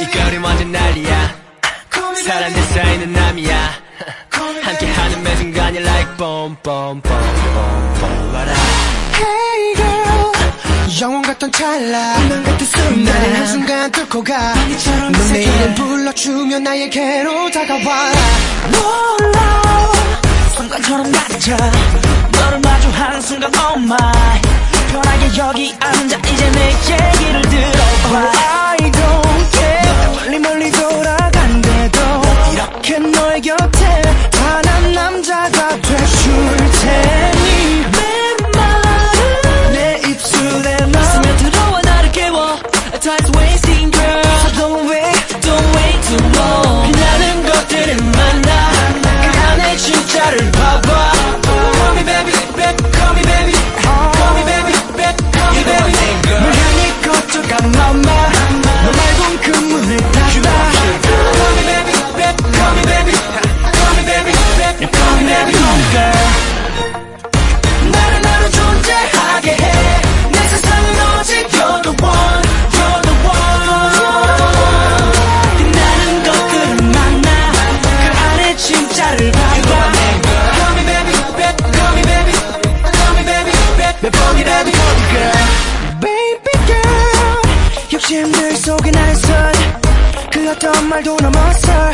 이 거리 완전 난리야. 사람들 사이는 남이야. 함께하는 매 순간이 like boom boom boom boom what up Hey girl. 영원 같던 찰나. 운명 같은 순간. 나를 한순간 뚫고 가. 넌내 이름 불러주면 나에게로 다가와. 놀라 순간처럼 낮아 너를 마주한 순간 oh my. 편하게 여기 앉아 이렇게 너의 곁에 단한 남자가 돼줄 테니. 내 입술에 너 있으면 들어와 나를 깨워. Time's wasting girl. So don't wait Don't wait too long. 빛나는 것들을 만나 me girl Baby girl 욕심들 속에 나는 선그 어떤 말도 넘어서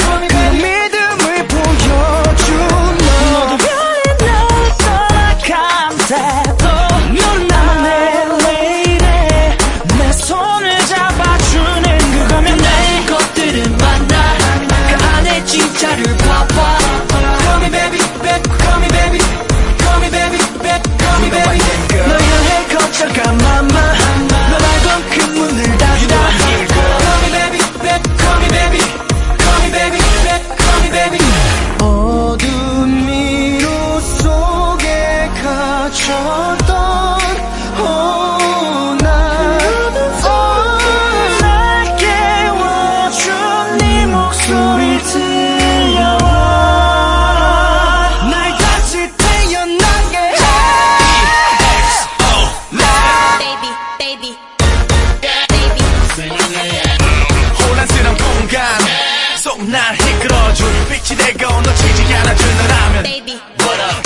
속 날 이끌어줄 빛이 되고 놓치지 않아준 너라면 baby.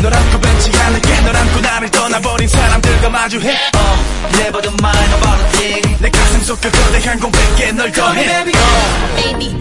널 안고 벤치 않을게. 널 안고 나를 떠나버린 사람들과 마주해. Uh, Never the mind about a thing. 내 가슴 속그 거대한 공백에 널 더해. uh, baby,